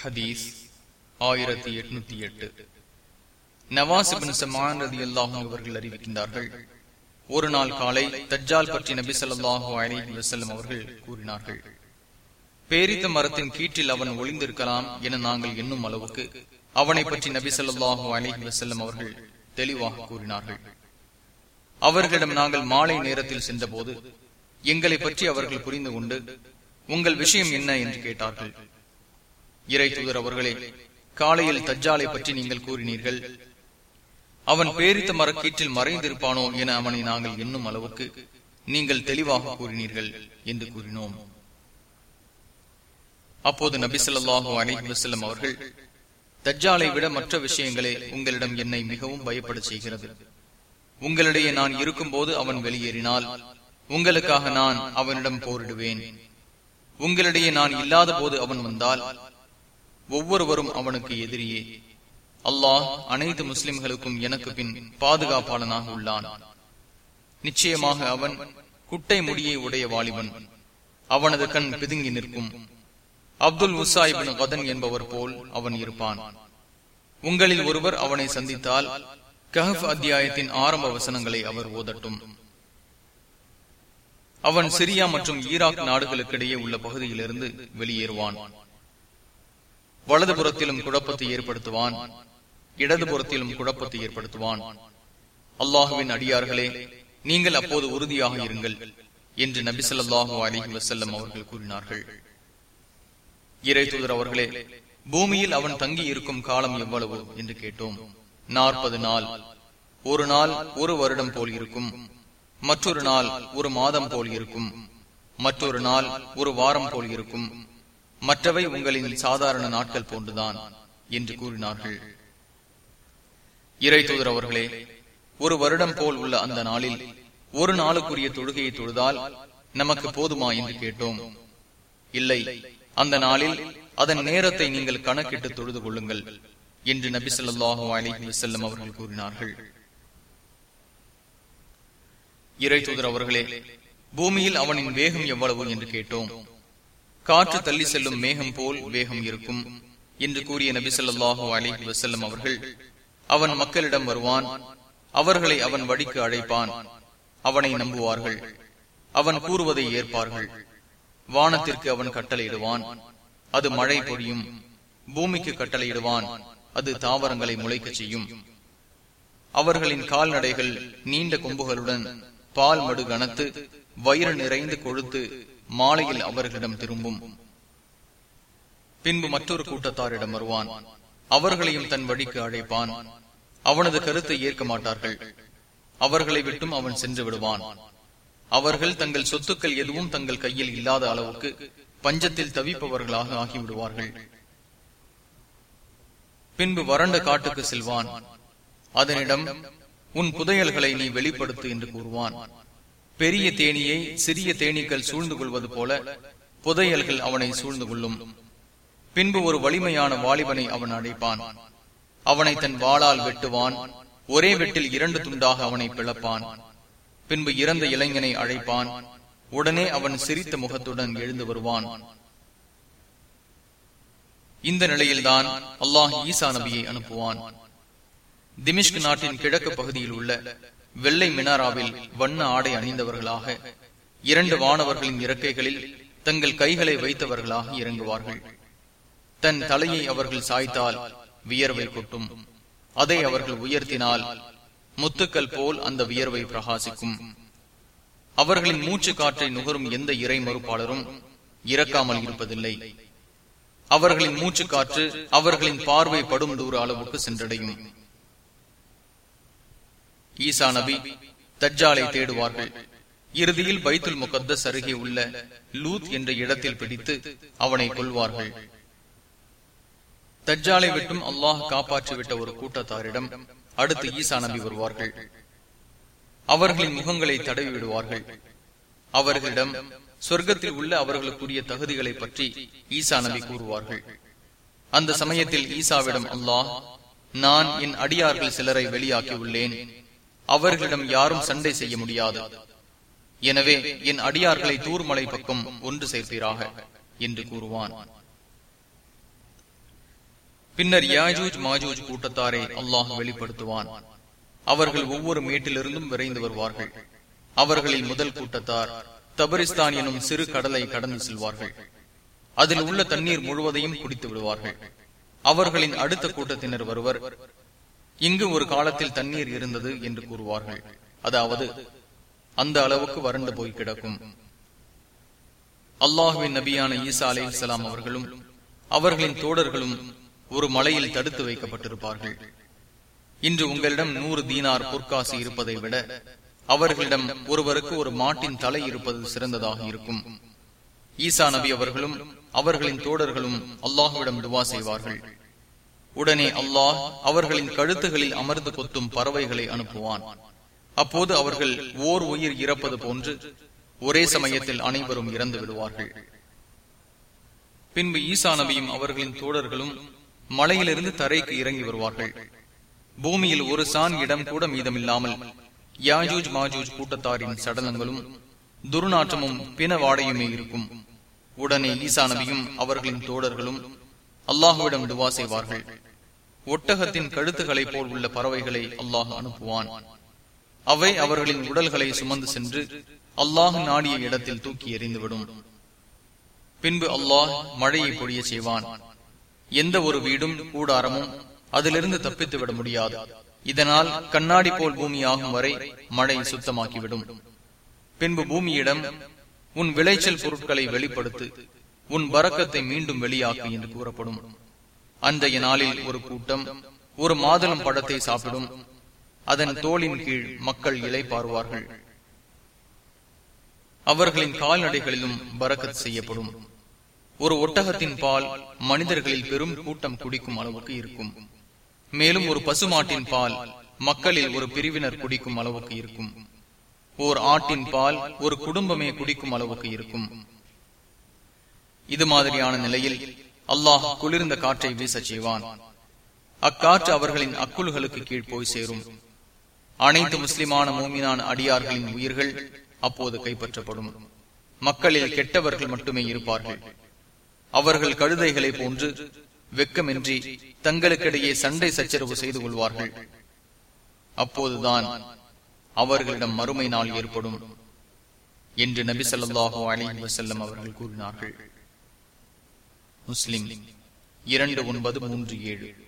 ஹதீஸ் ஆயிரத்தி எட்நூத்தி எட்டு. நவாசிபின் சமான் ரதி அல்லாஹும் அவர்கள் அறிவிக்கின்றார்கள். ஒரு நாள் காலை தஜ்ஜால் பற்றி நபி சொல்லாஹு அலி வசல்லம் அவர்கள் கூறினார்கள். பேரித்த மரத்தின் கீற்றில் அவன் ஒளிந்திருக்கலாம் என நாங்கள் எண்ணும் அளவுக்கு அவனை பற்றி நபி சொல்லாஹு அலி வசல்லம் அவர்கள் தெளிவாக கூறினார்கள். அவர்களிடம் நாங்கள் மாலை நேரத்தில் சென்றபோது எங்களை பற்றி அவர்கள் புரிந்து கொண்டு உங்கள் விஷயம் என்ன? என்று கேட்டார்கள். இறை தூதர் அவர்களே காலையில் தஜ்ஜாலை பற்றி நீங்கள் கூறினீர்கள். அவன் பேரித்த மரக்கீற்றில் மறைந்திருப்பானோ என அவனை நாங்கள் எண்ணும் அளவுக்கு நீங்கள் தெளிவாக கூறினீர்கள் என்று கூறினோம். அப்போது நபி சொல்லாஹு வசல்லம் அவர்கள் தஜ்ஜாலை விட மற்ற விஷயங்களே உங்களிடம் என்னை மிகவும் பயப்பட செய்கிறது. உங்களிடையே நான் இருக்கும்போது அவன் வெளியேறினால் உங்களுக்காக நான் அவனிடம் போரிடுவேன். உங்களிடையே நான் இல்லாத போது அவன் வந்தால் ஒவ்வொருவரும் அவனுக்கு எதிரியே. அல்லாஹ் அனைத்து முஸ்லிம்களுக்கும் எனக்கு பின் பாதுகாப்பாளனாக உள்ளான். நிச்சயமாக அவன் குட்டை முடியை உடைய வாலிபன். அவனது கண் பிதுங்கி நிற்கும். அப்துல் உசாயிபின் கதன் என்பவர் போல் அவன் இருப்பான். உங்களில் ஒருவர் அவனை சந்தித்தால் கஹப் அத்தியாயத்தின் ஆரம்ப வசனங்களை அவர் ஓதட்டும். அவன் சிரியா மற்றும் ஈராக் நாடுகளுக்கிடையே உள்ள பகுதியிலிருந்து வெளியேறுவான். வலதுபுறத்திலும் குழப்பத்தை ஏற்படுத்துவான் இடதுபுறத்திலும் குழப்பத்தை ஏற்படுத்துவான். அல்லாஹுவின் அடியார்களே நீங்கள் அப்போது உறுதியாக இருங்கள் என்று நபி சொல்லாஹு அலிஹி வசல்லம் அவர்கள் கூறினார்கள். இறை தூதர் அவர்களே பூமியில் அவன் தங்கி இருக்கும் காலம் எவ்வளவு என்று கேட்டோம். நாற்பது நாள். ஒரு நாள் ஒரு வருடம் போல் இருக்கும். மற்றொரு நாள் ஒரு மாதம் போல் இருக்கும். மற்றொரு நாள் ஒரு வாரம் போல் இருக்கும். மற்றவை உங்களின் சாதாரண நாட்கள் போன்றுதான் என்று கூறினார்கள். இறை தூதர் அவர்களே ஒரு வருடம் போல் உள்ள அந்த நாளில் ஒரு நாளுக்குரிய தொழுகையை தொழுதால் நமக்கு போதுமா என்று கேட்டோம். இல்லை அந்த நாளில் அதன் நேரத்தை நீங்கள் கணக்கிட்டு தொழுது கொள்ளுங்கள் என்று நபி சொல்லாஹு அலிஹி வசல்லம் அவர்கள் கூறினார்கள். இறை தூதர் அவர்களே பூமியில் அவனின் வேகம் எவ்வளவு என்று கேட்டோம். காற்று தள்ளி செல்லும் மேகம் போல் வேகம் இருக்கும் என்று கூறிய நபி சொல்லாஹு அலிஹி வசல்லம் அவர்கள் அவன் மக்களிடம் வருவான் அவர்களை அவன் வழிக்கு அழைப்பான் அவனை நம்புவார்கள் அவன் கூறுவதை ஏற்பார்கள். வானத்திற்கு அவன் கட்டளையிடுவான் அது மழை பொழியும் பூமிக்கு கட்டளையிடுவான் அது தாவரங்களை முளைக்கச் செய்யும். அவர்களின் கால்நடைகள் நீண்ட கொம்புகளுடன் பால் மடு கனத்து வயிறு நிறைந்து கொழுத்து மாலையில் அவர்களிடம் திரும்பும். பின்பு மற்றொரு கூட்டத்தாரிடம் வருவான். அவர்களையும் தன் வழிக்கு அழைப்பான். அவனது கருத்தை ஏற்க மாட்டார்கள். அவர்களை விட்டும் அவன் சென்று விடுவான். அவர்கள் தங்கள் சொத்துக்கள் எதுவும் தங்கள் கையில் இல்லாத அளவுக்கு பஞ்சத்தில் தவிப்பவர்களாக ஆகிவிடுவார்கள். பின்பு வறண்ட காட்டுக்கு செல்வான். அதனிடம் உன் புதையல்களை நீ வெளிப்படுத்து என்று கூறுவான். பெரிய தேனியை சிறிய தேனீக்கள் சூழ்ந்து கொள்வது போல புதையல்கள் அவனை சூழ்ந்து கொள்ளும் பின்பு ஒரு வலிமையான வாலிபனை அவன் அடைப்பான். அவனை தன் வாளால் வெட்டுவான். ஒரே வெட்டில் இரண்டு துண்டாக அவனை பிளப்பான். பின்பு இறந்த இளைஞனை அழைப்பான். உடனே அவன் சிரித்த முகத்துடன் எழுந்து வருவான். இந்த நிலையில்தான் அல்லாஹ் ஈசா நபியை அனுப்புவான். திமிஷ்க் நாட்டின் கிழக்கு பகுதியில் உள்ள வெள்ளை மினாராவில் வண்ண ஆடை அணிந்தவர்களாக இரண்டு வானவர்களின் இறக்கைகளில் தங்கள் கைகளை வைத்தவர்களாக இறங்குவார்கள். தன் தலையை அவர்கள் சாய்த்தால் வியர்வை கொட்டும். அதை அவர்கள் உயர்த்தினால் முத்துக்கள் போல் அந்த வியர்வை பிரகாசிக்கும். அவர்களின் மூச்சு காற்றை நுகரும் எந்த இறை மறுப்பாளரும் இறக்காமல் இருப்பதில்லை. அவர்களின் மூச்சு காற்று அவர்களின் பார்வை படும் தூர அளவுக்கு சென்றடையும். ஈசா நபி தஜ்ஜாலை தேடுவார்கள். இறுதியில் பைத்துல் முகத்தஸ் அருகே உள்ள லூத் என்ற இடத்தில் பிடித்து அவனை கொள்வார்கள் தஜ்ஜாலை விட்டும் அல்லாஹ் காப்பாற்றிவிட்ட ஒரு கூட்டத்தாரிடம் அடுத்து ஈசா நபி வருவார்கள். அவர்களின் முகங்களை தடவி விடுவார்கள் அவர்களிடம் சொர்க்கத்தில் உள்ள அவர்களுக்குரிய தகுதிகளை பற்றி ஈசா நபி கூறுவார்கள். அந்த சமயத்தில் ஈசாவிடம் அல்லாஹ் நான் என் அடியார்கள் சிலரை வெளியாக்கி உள்ளேன் அவர்களிடம் யாரும் சண்டை செய்ய முடியாது. எனவே என் அடியார்களை தூர்மலை பக்கம் ஒன்று சேர்ப்பீராக என்று கூறுவான். பின்னர் யாஜூஜ் மாஜூஜ் கூட்டத்தாரை அல்லாஹ் வெளிப்படுத்துவான். அவர்கள் ஒவ்வொரு மேட்டிலிருந்தும் விரைந்து வருவார்கள். அவர்களில் முதல் கூட்டத்தார் தபரிஸ்தான் எனும் சிறு கடலை கடந்து செல்வார்கள். அதில் உள்ள தண்ணீர் முழுவதையும் குடித்து விடுவார்கள். அவர்களின் அடுத்த கூட்டத்தினர் வருவர். இங்கு ஒரு காலத்தில் தண்ணீர் இருந்தது என்று கூறுவார்கள். அதாவது அந்த அளவுக்கு வறண்டு போய் கிடக்கும். அல்லாஹுவின் நபியான ஈசா அலை இஸ்லாம் அவர்களும் அவர்களின் தோடர்களும் ஒரு மலையில் தடுத்து வைக்கப்பட்டிருப்பார்கள். இன்று உங்களிடம் நூறு தீனார் பொற்காசு இருப்பதை விட அவர்களிடம் ஒருவருக்கு ஒரு மாட்டின் தலை இருப்பது சிறந்ததாக இருக்கும். ஈசா நபி அவர்களும் அவர்களின் தோடர்களும் அல்லாஹுவிடம் துவா செய்வார்கள். உடனே அல்லாஹ் அவர்களின் கழுத்துகளில் அமர்ந்து கொத்தும் பறவைகளை அனுப்புவான். அப்போது அவர்கள் ஓர் உயிர் இறப்பது போன்று ஒரே சமயத்தில் அனைவரும் இறந்து விடுவார்கள். பின்பு ஈசா நபியும் அவர்களின் தோழர்களும் மலையிலிருந்து தரைக்கு இறங்கி வருவார்கள். பூமியில் ஒரு சான் இடம் கூட மீதமில்லாமல் யாஜூஜ் மாஜூஜ் கூட்டத்தாரின் சடலங்களும் துர்நாற்றமும் பின வாடையுமே இருக்கும். உடனே ஈசா நபியும் அவர்களின் தோழர்களும் அல்லாஹுவிடம் துவா செய்வார்கள். ஒட்டகத்தின் கழுத்துகளைப் போல் உள்ள பறவைகளை அல்லாஹ் அனுப்புவான். அவை அவர்களின் உடல்களை சுமந்து சென்று அல்லாஹ் நாடிய இடத்தில் தூக்கி எறிந்துவிடும். பின்பு அல்லாஹ் மழையை பொழிய செய்வான். எந்த ஒரு வீடும் கூடாரமும் அதிலிருந்து தப்பித்து விட முடியாது. இதனால் கண்ணாடி போல் பூமி ஆகும் வரை மழை சுத்தமாக்கிவிடும். பின்பு பூமியிடம் உன் விளைச்சல் பொருட்களை வெளிப்படுத்து உன் பறக்கத்தை மீண்டும் வெளியாக்கு என்று கூறப்படும். அன்றைய நாளில் ஒரு கூட்டம் ஒரு மாதுளம் பழத்தை சாப்பிடும். அதன் தோளின் கீழ் மக்கள் இலை பாருவார்கள் அவர்களின் கால்நடைகளிலும் பறக்கத் செய்யப்படும். ஒரு ஒட்டகத்தின் பால் மனிதர்களில் பெரும் கூட்டம் குடிக்கும் அளவுக்கு இருக்கும். மேலும் ஒரு பசுமாட்டின் பால் மக்களில் ஒரு பிரிவினர் குடிக்கும் அளவுக்கு இருக்கும். ஓர் ஆட்டின் பால் ஒரு குடும்பமே குடிக்கும் அளவுக்கு இருக்கும். இது மாதிரியான நிலையில் அல்லாஹ் குளிர்ந்த காற்றை வீசச் செய்வான். அக்காற்று அவர்களின் அக்குள்களுக்கு கீழ் போய் சேரும். அனைத்து முஸ்லிமான மூமினான அடியார்களின் உயிர்கள் அப்போது கைப்பற்றப்படும். மக்களில் கெட்டவர்கள் மட்டுமே இருப்பார்கள். அவர்கள் கழுதைகளை போன்று வெக்கமின்றி தங்களுக்கிடையே சண்டை சச்சரவு செய்து கொள்வார்கள். அப்போதுதான் அவர்களிடம் மறுமை நாள் ஏற்படும் என்று நபி சொல்லாஹு அலி வசல்லம் அவர்கள் கூறினார்கள். முஸ்லிம். இரண்டு ஒன்பது மூன்று ஏழு.